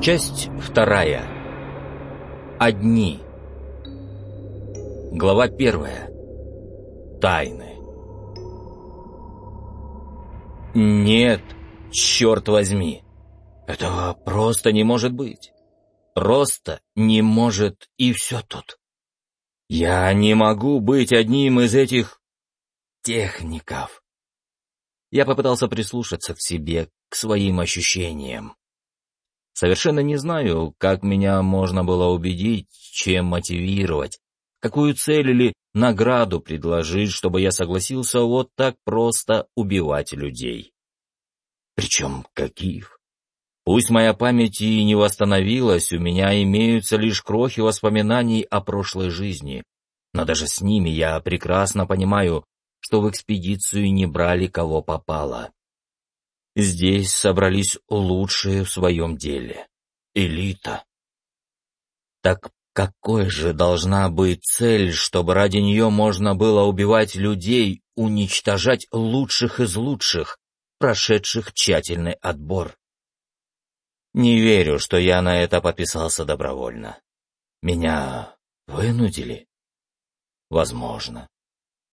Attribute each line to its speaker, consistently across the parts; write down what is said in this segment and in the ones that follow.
Speaker 1: Часть вторая. Одни. Глава первая. Тайны. Нет, черт возьми. Этого просто не может быть. Просто не может, и все тут. Я не могу быть одним из этих техников. Я попытался прислушаться к себе, к своим ощущениям. Совершенно не знаю, как меня можно было убедить, чем мотивировать, какую цель или награду предложить, чтобы я согласился вот так просто убивать людей. Причем каких? Пусть моя память и не восстановилась, у меня имеются лишь крохи воспоминаний о прошлой жизни, но даже с ними я прекрасно понимаю, что в экспедицию не брали кого попало. Здесь собрались лучшие в своем деле. Элита. Так какой же должна быть цель, чтобы ради нее можно было убивать людей, уничтожать лучших из лучших, прошедших тщательный отбор? Не верю, что я на это подписался добровольно. Меня вынудили? Возможно.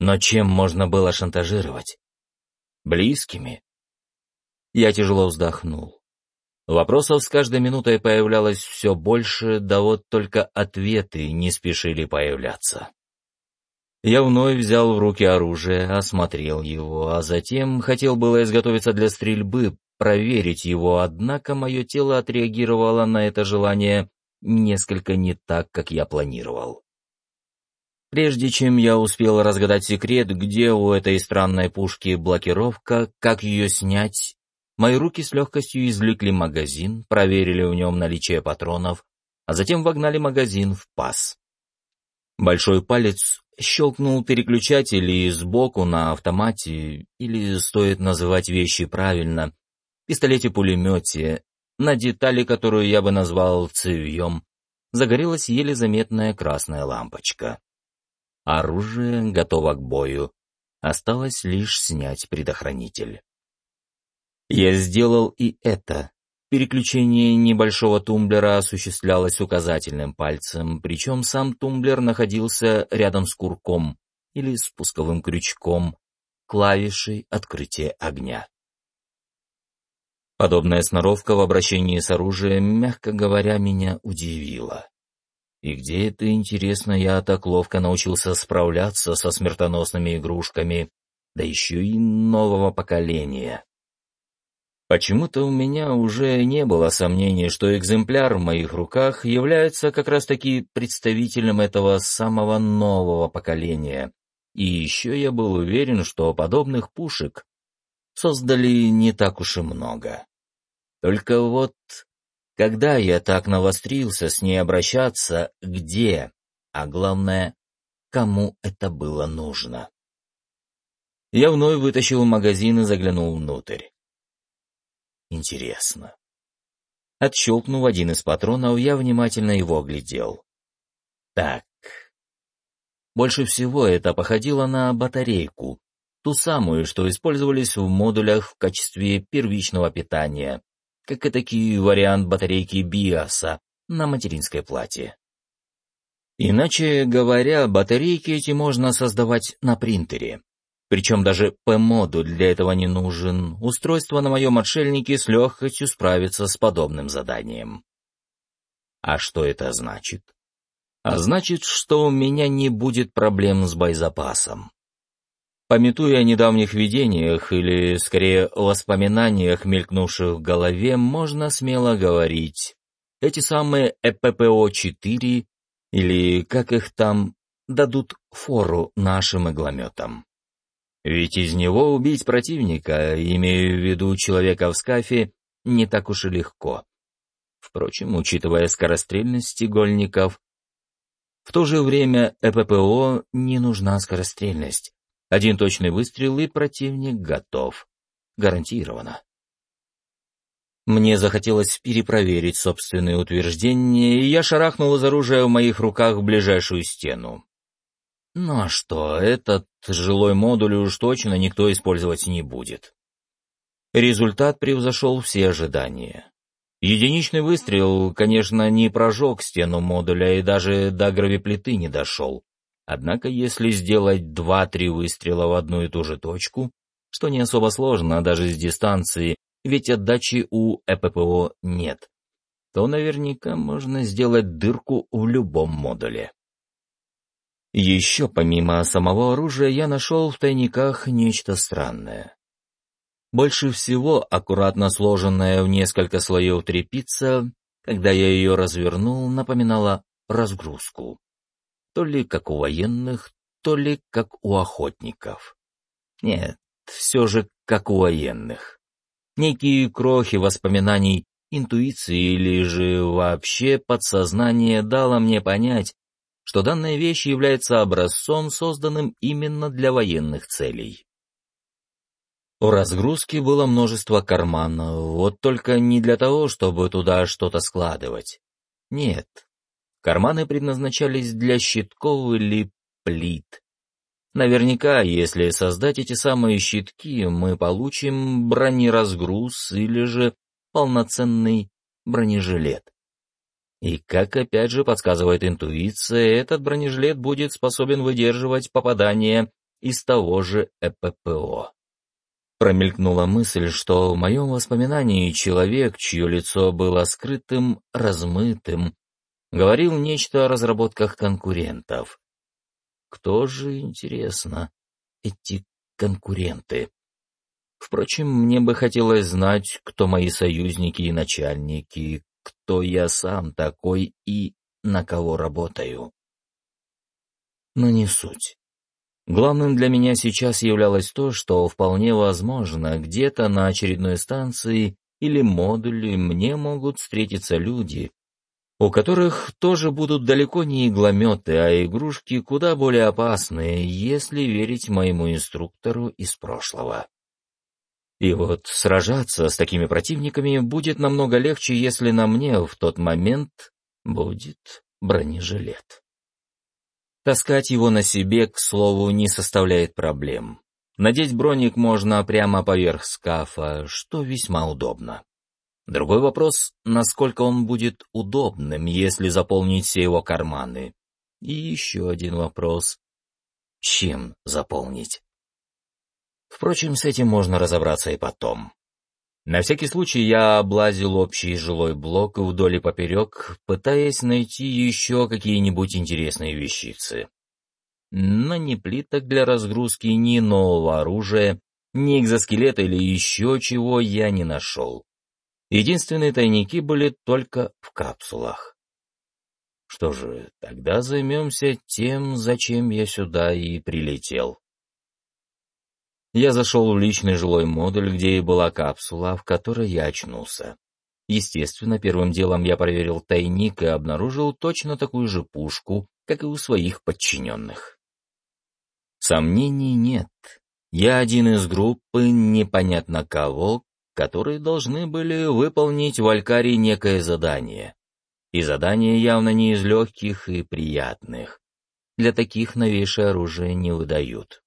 Speaker 1: Но чем можно было шантажировать? Близкими? Я тяжело вздохнул. Вопросов с каждой минутой появлялось все больше, да вот только ответы не спешили появляться. Я вновь взял в руки оружие, осмотрел его, а затем хотел было изготовиться для стрельбы, проверить его, однако мое тело отреагировало на это желание несколько не так, как я планировал. Прежде чем я успел разгадать секрет, где у этой странной пушки блокировка, как ее снять, Мои руки с легкостью извлекли магазин, проверили в нем наличие патронов, а затем вогнали магазин в паз. Большой палец щелкнул переключатель и сбоку на автомате, или стоит называть вещи правильно, пистолете-пулемете, на детали, которую я бы назвал цевьем, загорелась еле заметная красная лампочка. Оружие готово к бою. Осталось лишь снять предохранитель. Я сделал и это. Переключение небольшого тумблера осуществлялось указательным пальцем, причем сам тумблер находился рядом с курком или спусковым крючком, клавишей открытия огня. Подобная сноровка в обращении с оружием, мягко говоря, меня удивила. И где это, интересно, я так ловко научился справляться со смертоносными игрушками, да еще и нового поколения. Почему-то у меня уже не было сомнений, что экземпляр в моих руках является как раз-таки представителем этого самого нового поколения. И еще я был уверен, что подобных пушек создали не так уж и много. Только вот, когда я так навострился с ней обращаться, где, а главное, кому это было нужно? Я вновь вытащил магазин и заглянул внутрь. Интересно. Отщелкнув один из патронов, я внимательно его оглядел. Так. Больше всего это походило на батарейку, ту самую, что использовались в модулях в качестве первичного питания, как и такие вариант батарейки биоса на материнской плате. Иначе говоря, батарейки эти можно создавать на принтере. Причем даже P-модуль для этого не нужен. Устройство на моем отшельнике с легкостью справится с подобным заданием. А что это значит? А значит, что у меня не будет проблем с боезапасом. Пометуя о недавних видениях, или, скорее, воспоминаниях, мелькнувших в голове, можно смело говорить, эти самые ЭППО-4, или как их там, дадут фору нашим иглометам. Ведь из него убить противника, имея в виду человека в скафе, не так уж и легко. Впрочем, учитывая скорострельность игольников, в то же время ЭППО не нужна скорострельность. Один точный выстрел и противник готов. Гарантированно. Мне захотелось перепроверить собственные утверждения, и я шарахнул из оружия в моих руках в ближайшую стену. Ну а что, этот жилой модуль уж точно никто использовать не будет. Результат превзошел все ожидания. Единичный выстрел, конечно, не прожег стену модуля и даже до гравиплиты не дошел. Однако если сделать два-три выстрела в одну и ту же точку, что не особо сложно даже с дистанции, ведь отдачи у ЭППО нет, то наверняка можно сделать дырку в любом модуле. Еще помимо самого оружия я нашел в тайниках нечто странное. Больше всего аккуратно сложенная в несколько слоев трепица, когда я ее развернул, напоминала разгрузку. То ли как у военных, то ли как у охотников. Нет, все же как у военных. Некие крохи воспоминаний, интуиции или же вообще подсознание дало мне понять, что данная вещь является образцом, созданным именно для военных целей. У разгрузки было множество карманов, вот только не для того, чтобы туда что-то складывать. Нет, карманы предназначались для щитков или плит. Наверняка, если создать эти самые щитки, мы получим бронеразгруз или же полноценный бронежилет. И как опять же подсказывает интуиция, этот бронежилет будет способен выдерживать попадание из того же ЭППО. Промелькнула мысль, что в моем воспоминании человек, чье лицо было скрытым, размытым, говорил нечто о разработках конкурентов. Кто же, интересно, эти конкуренты? Впрочем, мне бы хотелось знать, кто мои союзники и начальники, кто я сам такой и на кого работаю. Но не суть. Главным для меня сейчас являлось то, что вполне возможно, где-то на очередной станции или модуле мне могут встретиться люди, у которых тоже будут далеко не иглометы, а игрушки куда более опасные, если верить моему инструктору из прошлого. И вот сражаться с такими противниками будет намного легче, если на мне в тот момент будет бронежилет. Таскать его на себе, к слову, не составляет проблем. Надеть броник можно прямо поверх скафа, что весьма удобно. Другой вопрос, насколько он будет удобным, если заполнить все его карманы. И еще один вопрос. Чем заполнить? Впрочем, с этим можно разобраться и потом. На всякий случай я облазил общий жилой блок вдоль и поперек, пытаясь найти еще какие-нибудь интересные вещицы. Но ни плиток для разгрузки, ни нового оружия, ни экзоскелета или еще чего я не нашел. Единственные тайники были только в капсулах. Что же, тогда займемся тем, зачем я сюда и прилетел. Я зашел в личный жилой модуль, где и была капсула, в которой я очнулся. Естественно, первым делом я проверил тайник и обнаружил точно такую же пушку, как и у своих подчиненных. Сомнений нет. Я один из группы непонятно кого, которые должны были выполнить в Алькаре некое задание. И задание явно не из легких и приятных. Для таких новейшее оружие не выдают.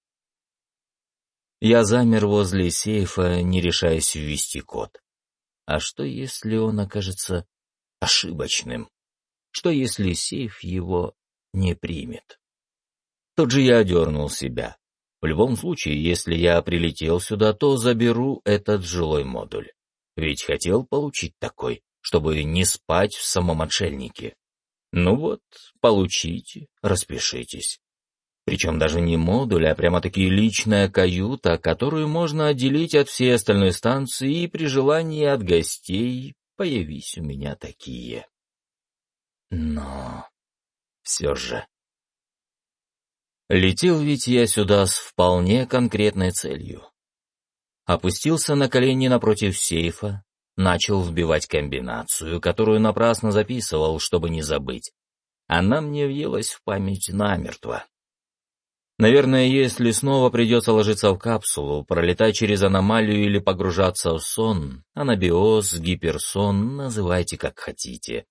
Speaker 1: Я замер возле сейфа, не решаясь ввести код. А что, если он окажется ошибочным? Что, если сейф его не примет? Тут же я одернул себя. В любом случае, если я прилетел сюда, то заберу этот жилой модуль. Ведь хотел получить такой, чтобы не спать в самом отшельнике. Ну вот, получите, распишитесь. Причем даже не модуль, а прямо-таки личная каюта, которую можно отделить от всей остальной станции и при желании от гостей появись у меня такие. Но все же... Летел ведь я сюда с вполне конкретной целью. Опустился на колени напротив сейфа, начал вбивать комбинацию, которую напрасно записывал, чтобы не забыть. Она мне въелась в память намертво. Наверное, если снова придется ложиться в капсулу, пролетать через аномалию или погружаться в сон, анабиоз, гиперсон, называйте как хотите.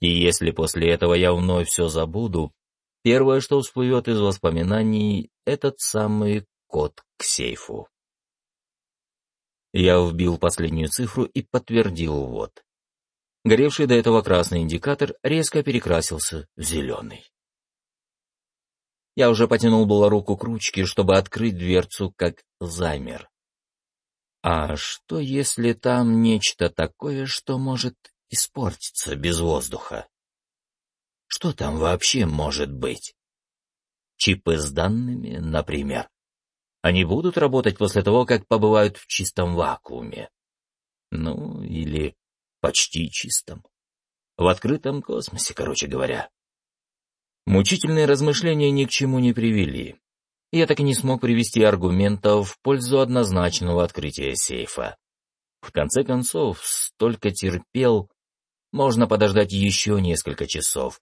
Speaker 1: И если после этого я вновь все забуду, первое, что всплывет из воспоминаний, этот самый код к сейфу. Я вбил последнюю цифру и подтвердил ввод. Горевший до этого красный индикатор резко перекрасился в зеленый. Я уже потянул было руку к ручке, чтобы открыть дверцу, как замер. А что, если там нечто такое, что может испортиться без воздуха? Что там вообще может быть? Чипы с данными, например. Они будут работать после того, как побывают в чистом вакууме. Ну, или почти чистом. В открытом космосе, короче говоря. Мучительные размышления ни к чему не привели. Я так и не смог привести аргументов в пользу однозначного открытия сейфа. В конце концов, столько терпел, можно подождать еще несколько часов.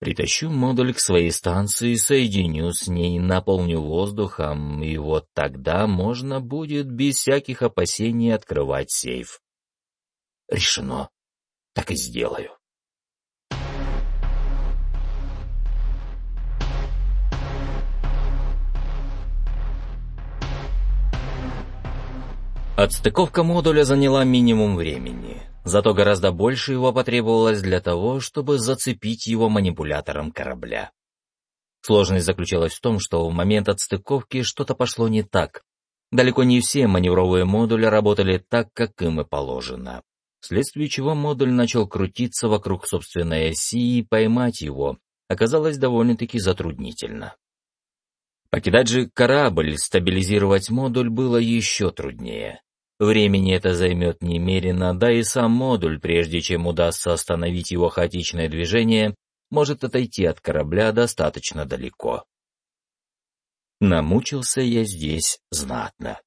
Speaker 1: Притащу модуль к своей станции, соединю с ней, наполню воздухом, и вот тогда можно будет без всяких опасений открывать сейф. Решено. Так и сделаю. Отстыковка модуля заняла минимум времени, зато гораздо больше его потребовалось для того, чтобы зацепить его манипулятором корабля. Сложность заключалась в том, что в момент отстыковки что-то пошло не так. Далеко не все маневровые модули работали так, как им и положено, вследствие чего модуль начал крутиться вокруг собственной оси и поймать его оказалось довольно-таки затруднительно. Покидать же корабль, стабилизировать модуль было еще труднее. Времени это займет немерено, да и сам модуль, прежде чем удастся остановить его хаотичное движение, может отойти от корабля достаточно далеко. Намучился я здесь знатно.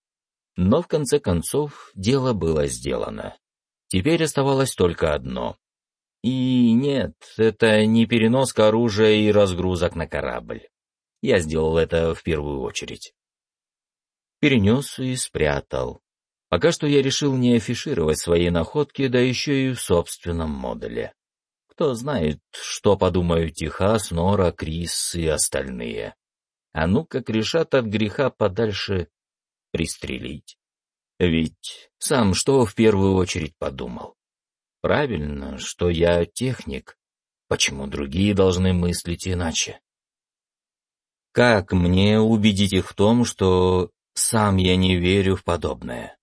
Speaker 1: Но в конце концов дело было сделано. Теперь оставалось только одно. И нет, это не переноска оружия и разгрузок на корабль. Я сделал это в первую очередь. Перенес и спрятал. Пока что я решил не афишировать свои находки, да еще и в собственном модуле. Кто знает, что подумают Техас, Нора, Крис и остальные. А ну как решат от греха подальше пристрелить. Ведь сам что в первую очередь подумал? Правильно, что я техник. Почему другие должны мыслить иначе? Как мне убедить их в том, что сам я не верю в подобное?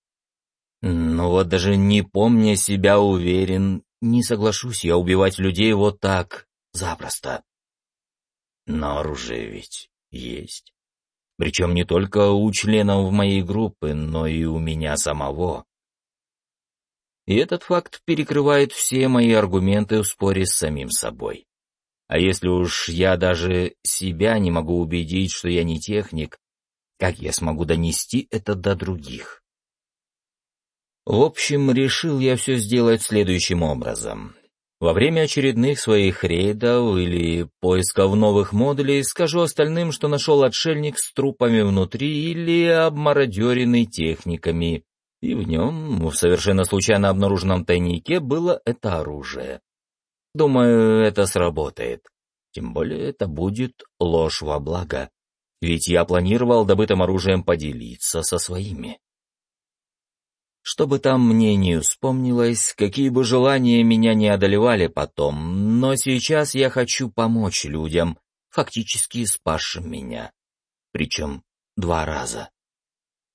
Speaker 1: Но вот даже не помня себя уверен, не соглашусь я убивать людей вот так, запросто. Но оружие ведь есть. Причем не только у членов моей группы, но и у меня самого. И этот факт перекрывает все мои аргументы в споре с самим собой. А если уж я даже себя не могу убедить, что я не техник, как я смогу донести это до других? В общем, решил я все сделать следующим образом. Во время очередных своих рейдов или поисков новых модулей скажу остальным, что нашел отшельник с трупами внутри или обмародеренный техниками, и в нем, в совершенно случайно обнаруженном тайнике, было это оружие. Думаю, это сработает. Тем более это будет ложь во благо. Ведь я планировал добытым оружием поделиться со своими. Что бы там мне не вспомнилось, какие бы желания меня не одолевали потом, но сейчас я хочу помочь людям, фактически спасшим меня. Причем два раза.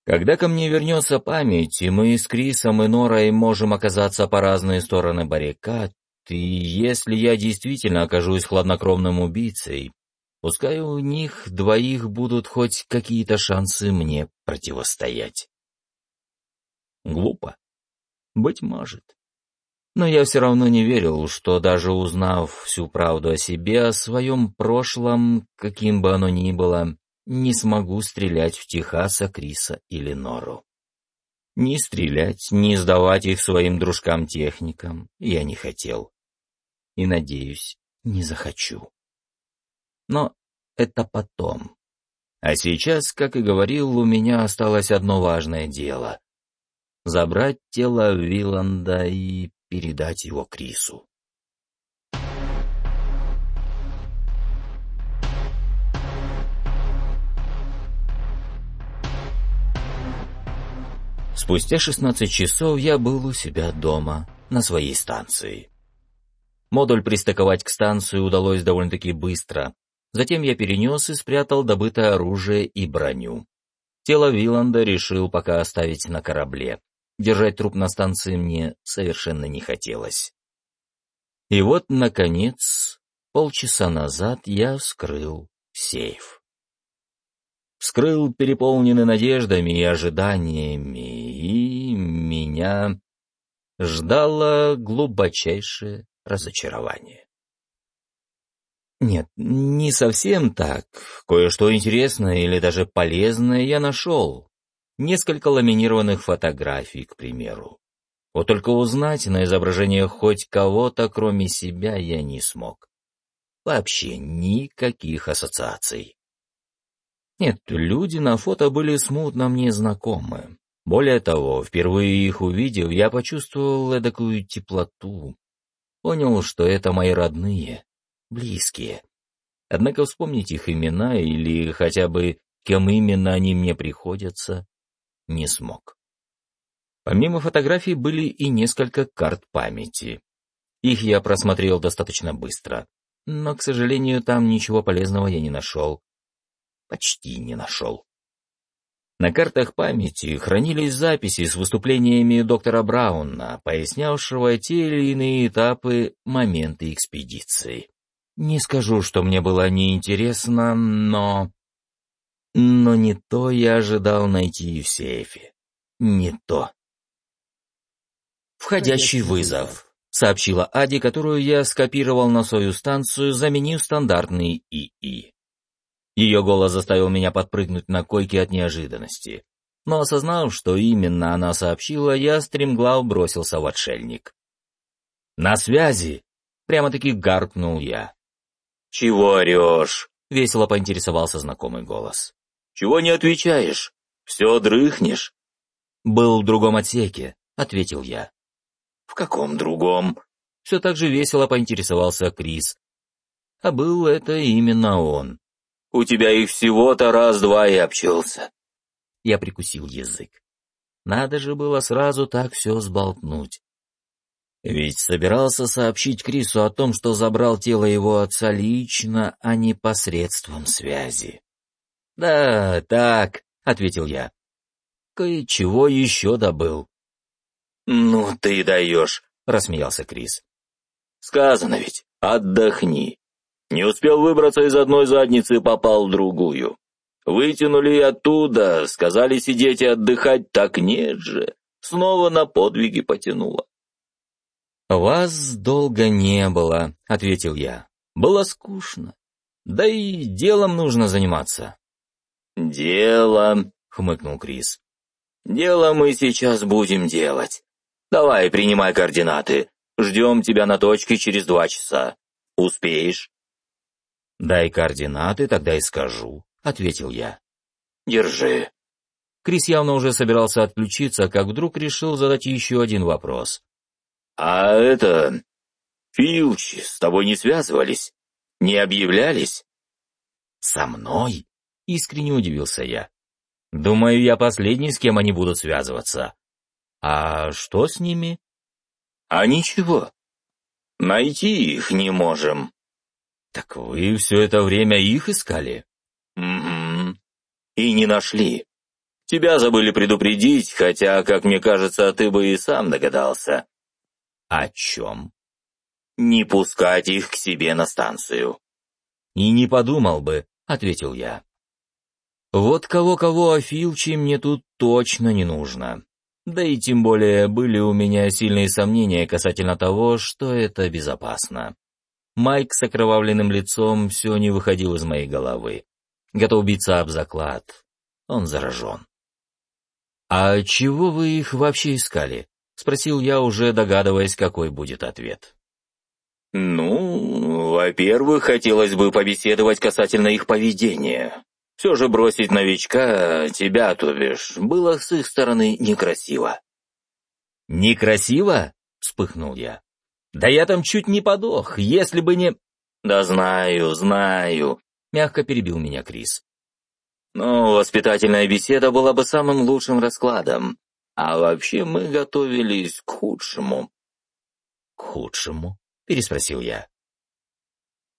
Speaker 1: Когда ко мне вернется память, и мы с Крисом и Норой можем оказаться по разные стороны баррикад, и если я действительно окажусь хладнокровным убийцей, пускай у них двоих будут хоть какие-то шансы мне противостоять. Глупо? Быть может. Но я все равно не верил, что даже узнав всю правду о себе, о своем прошлом, каким бы оно ни было, не смогу стрелять в Техаса, Криса или Нору. Ни стрелять, ни сдавать их своим дружкам-техникам я не хотел. И, надеюсь, не захочу. Но это потом. А сейчас, как и говорил, у меня осталось одно важное дело забрать тело Виланда и передать его Крису. Спустя 16 часов я был у себя дома, на своей станции. Модуль пристыковать к станции удалось довольно-таки быстро. Затем я перенес и спрятал добытое оружие и броню. Тело Виланда решил пока оставить на корабле. Держать труп на станции мне совершенно не хотелось. И вот, наконец, полчаса назад я вскрыл сейф. Вскрыл переполненный надеждами и ожиданиями, и меня ждало глубочайшее разочарование. Нет, не совсем так. Кое-что интересное или даже полезное я нашел. Несколько ламинированных фотографий, к примеру. Вот только узнать на изображениях хоть кого-то, кроме себя, я не смог. Вообще никаких ассоциаций. Нет, люди на фото были смутно мне знакомы. Более того, впервые их увидев, я почувствовал эдакую теплоту. Понял, что это мои родные, близкие. Однако вспомнить их имена или хотя бы кем именно они мне приходятся, не смог. Помимо фотографий были и несколько карт памяти. Их я просмотрел достаточно быстро, но, к сожалению, там ничего полезного я не нашел. Почти не нашел. На картах памяти хранились записи с выступлениями доктора Брауна, пояснявшего те или иные этапы, моменты экспедиции. Не скажу, что мне было неинтересно, но... Но не то я ожидал найти в сейфе. Не то. «Входящий вызов», — сообщила Ади, которую я скопировал на свою станцию, заменив стандартный ИИ. Ее голос заставил меня подпрыгнуть на койке от неожиданности. Но осознав, что именно она сообщила, я стремглав бросился в отшельник. «На связи!» — прямо-таки гаркнул я. «Чего орешь?» — весело поинтересовался знакомый голос. «Чего не отвечаешь? Все дрыхнешь?» «Был в другом отсеке», — ответил я. «В каком другом?» Все так же весело поинтересовался Крис. А был это именно он. У тебя их всего-то раз-два и обчелся. Я прикусил язык. Надо же было сразу так все сболтнуть. Ведь собирался сообщить Крису о том, что забрал тело его отца лично, а не посредством связи. «Да, так», — ответил я. «Кое-чего еще добыл». «Ну ты даешь», — рассмеялся Крис. «Сказано ведь, отдохни. Не успел выбраться из одной задницы, попал в другую. Вытянули оттуда, сказали сидеть и отдыхать, так нет же. Снова на подвиги потянуло. «Вас долго не было», — ответил я. «Было скучно. Да и делом нужно заниматься». «Дело», — хмыкнул Крис. «Дело мы сейчас будем делать. Давай, принимай координаты. Ждем тебя на точке через два часа. Успеешь?» «Дай координаты, тогда и скажу», — ответил я. «Держи». Крис явно уже собирался отключиться, как вдруг решил задать еще один вопрос. «А это... Филч с тобой не связывались? Не объявлялись?» «Со мной?» — искренне удивился я. «Думаю, я последний, с кем они будут связываться. А что с ними?» «А ничего. Найти их не можем», «Так вы все это время их искали?» «Угу. И не нашли. Тебя забыли предупредить, хотя, как мне кажется, ты бы и сам догадался». «О чем?» «Не пускать их к себе на станцию». «И не подумал бы», — ответил я. «Вот кого-кого, а Филчи мне тут точно не нужно. Да и тем более были у меня сильные сомнения касательно того, что это безопасно. Майк с окровавленным лицом все не выходил из моей головы. Готов биться об заклад. Он заражен. «А чего вы их вообще искали?» — спросил я, уже догадываясь, какой будет ответ. «Ну, во-первых, хотелось бы побеседовать касательно их поведения. Все же бросить новичка, тебя, то бишь, было с их стороны некрасиво». «Некрасиво?» — вспыхнул я. Да я там чуть не подох, если бы не... Да знаю, знаю, мягко перебил меня Крис. Но воспитательная беседа была бы самым лучшим раскладом. А вообще мы готовились к худшему».
Speaker 2: «К худшему?» — переспросил я.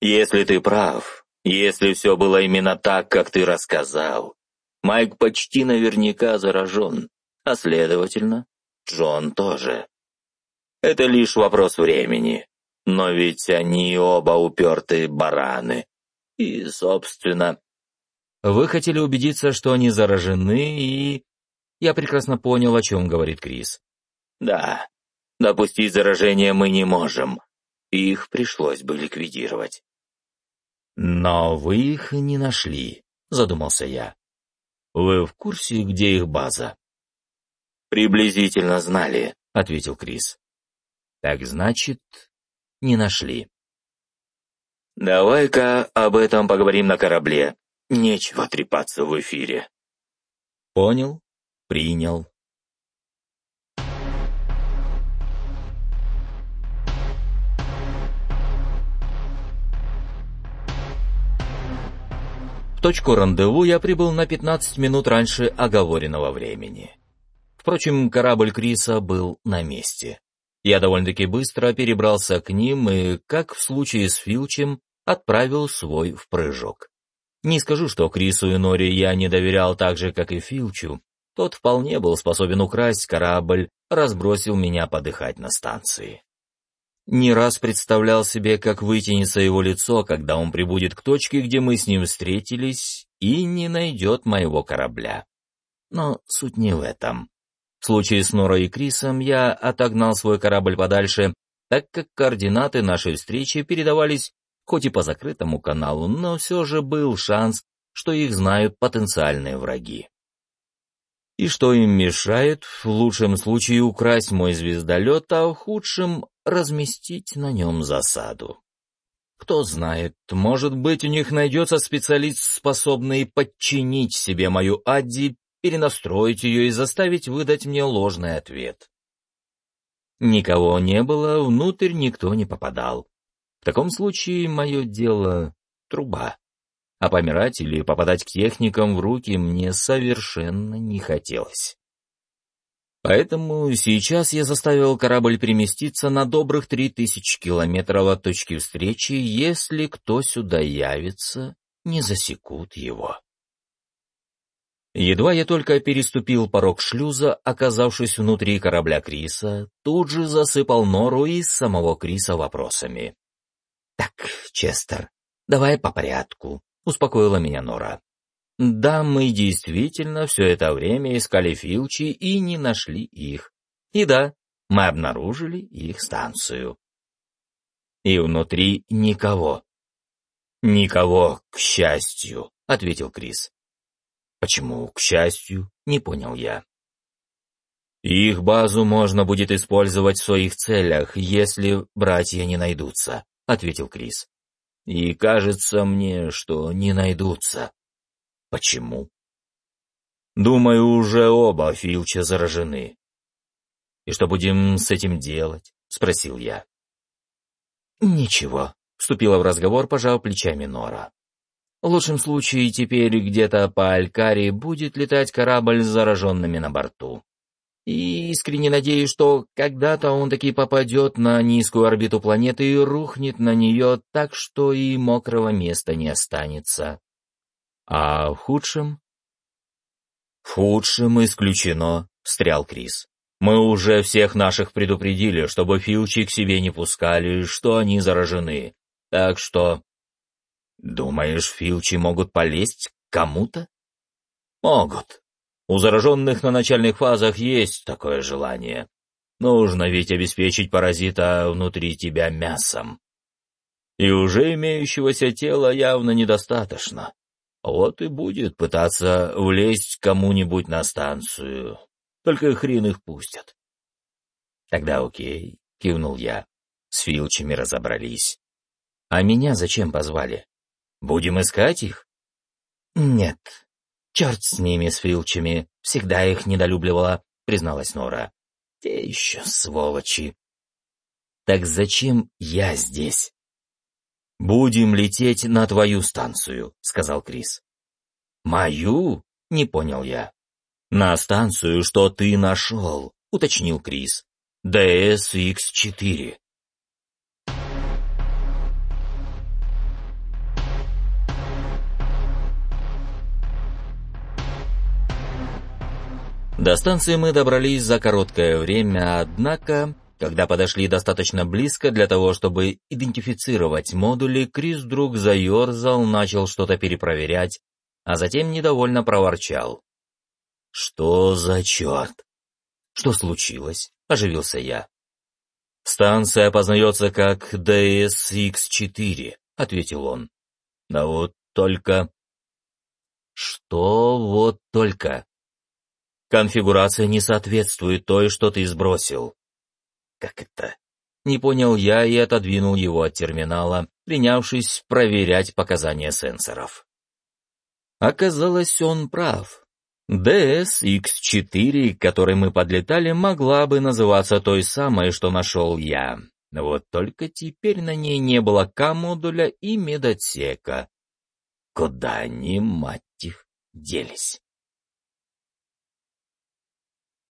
Speaker 1: «Если ты прав, если все было именно так, как ты рассказал, Майк почти наверняка заражен, а следовательно, Джон тоже. Это лишь вопрос времени, но ведь они оба упертые бараны. И, собственно...
Speaker 2: Вы хотели убедиться, что они заражены, и... Я прекрасно понял, о чем говорит Крис.
Speaker 1: Да, допустить заражение мы не можем. Их пришлось бы ликвидировать.
Speaker 2: Но вы их не нашли, задумался я. Вы в курсе, где их база?
Speaker 1: Приблизительно знали,
Speaker 2: ответил Крис. Так значит, не нашли.
Speaker 1: «Давай-ка об этом поговорим на корабле. Нечего трепаться в эфире».
Speaker 2: «Понял, принял». В точку рандеву я прибыл на 15 минут раньше оговоренного времени. Впрочем, корабль Криса был на месте. Я довольно-таки быстро перебрался к ним и, как в случае с Филчем, отправил свой в прыжок. Не скажу, что Крису и Нори я не доверял так же, как и Филчу. Тот вполне был способен украсть корабль, разбросил меня подыхать на станции. Не раз представлял себе, как вытянется его лицо, когда он прибудет к точке, где мы с ним встретились, и не найдет моего корабля. Но суть не в этом. В случае с Норой и Крисом я отогнал свой корабль подальше, так как координаты нашей встречи передавались хоть и по закрытому каналу, но все же был шанс, что их знают потенциальные враги. И что им мешает, в лучшем случае украсть мой звездолет, а в худшем — разместить на нем засаду. Кто знает, может быть, у них найдется специалист, способный подчинить себе мою Адди перенастроить ее и заставить выдать мне ложный ответ. Никого не было, внутрь никто не попадал. В таком случае мое дело — труба. А помирать или попадать к техникам в руки мне совершенно не хотелось. Поэтому сейчас я заставил корабль переместиться на добрых три тысячи километров от точки встречи, если кто сюда явится, не засекут его. Едва я только переступил порог шлюза, оказавшись внутри корабля Криса, тут же засыпал Нору из самого Криса вопросами. «Так, Честер, давай по порядку», — успокоила меня Нора. «Да, мы действительно все это время искали Филчи и не нашли их. И да, мы обнаружили их станцию. И внутри никого». «Никого, к счастью», — ответил Крис. Почему, к счастью, не понял я. Их базу можно будет использовать в своих целях, если братья не найдутся, ответил Крис. И кажется мне, что не найдутся. Почему? Думаю, уже оба Филча заражены. И что будем с этим делать? спросил я. Ничего, вступила в разговор, пожав плечами Нора. В лучшем случае теперь где-то по Алькаре будет летать корабль с зараженными на борту. И искренне надеюсь, что когда-то он таки попадет на низкую орбиту планеты и рухнет на нее так, что и мокрого места не останется. А в худшем? В худшем исключено, встрял Крис. Мы уже всех наших предупредили, чтобы Филчи к себе не пускали, что они заражены. Так что Думаешь, филчи могут полезть к кому-то? Могут. У зараженных на начальных фазах есть такое желание. Нужно ведь обеспечить паразита внутри тебя мясом. И уже имеющегося тела явно недостаточно. Вот и будет пытаться влезть кому-нибудь на станцию. Только хрен их пустят. Тогда окей, кивнул я. С филчами разобрались. А меня зачем позвали? Будем искать их? Нет. Черт с ними, с Филчами. Всегда их недолюбливала, призналась Нора. Те еще сволочи. Так зачем я здесь? Будем лететь на твою станцию, сказал Крис. Мою? Не понял я.
Speaker 1: «На станцию, что ты нашел», — уточнил Крис. ДС-Х4. До станции мы добрались за короткое время, однако, когда подошли достаточно близко для того, чтобы идентифицировать модули, Крис вдруг заерзал, начал что-то перепроверять, а затем недовольно проворчал. «Что за черт?» «Что случилось?» — оживился я. «Станция опознается как ДСХ-4», — ответил он. «Да вот только...» «Что вот только?» Конфигурация не соответствует той, что ты сбросил. Как это? Не понял я и отодвинул его от терминала, принявшись проверять показания сенсоров. Оказалось, он прав. DS-X4, которой мы подлетали, могла бы называться той самой, что нашел я. Вот только теперь на ней не было К-модуля и медотсека. Куда они, мать их, делись?